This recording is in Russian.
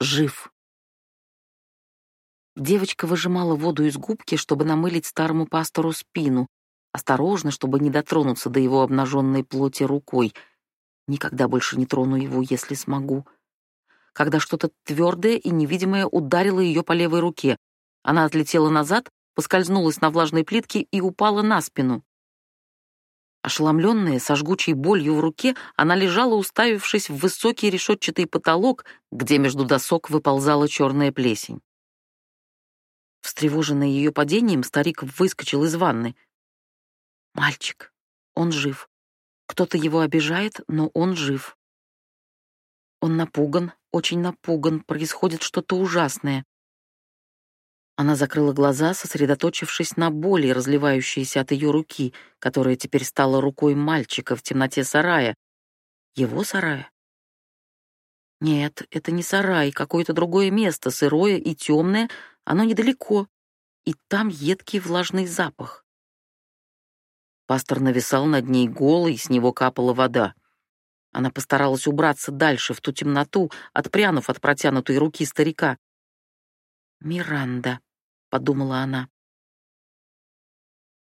жив. Девочка выжимала воду из губки, чтобы намылить старому пастору спину, осторожно, чтобы не дотронуться до его обнаженной плоти рукой. Никогда больше не трону его, если смогу. Когда что-то твердое и невидимое ударило ее по левой руке, она отлетела назад, поскользнулась на влажной плитке и упала на спину. Ошеломленная, со жгучей болью в руке, она лежала, уставившись в высокий решетчатый потолок, где между досок выползала черная плесень. Встревоженный ее падением, старик выскочил из ванны. «Мальчик, он жив. Кто-то его обижает, но он жив. Он напуган, очень напуган, происходит что-то ужасное. Она закрыла глаза, сосредоточившись на боли, разливающейся от ее руки, которая теперь стала рукой мальчика в темноте сарая. Его сарая? Нет, это не сарай, какое-то другое место, сырое и темное, оно недалеко, и там едкий влажный запах. Пастор нависал над ней голый, с него капала вода. Она постаралась убраться дальше, в ту темноту, отпрянув от протянутой руки старика. «Миранда», — подумала она.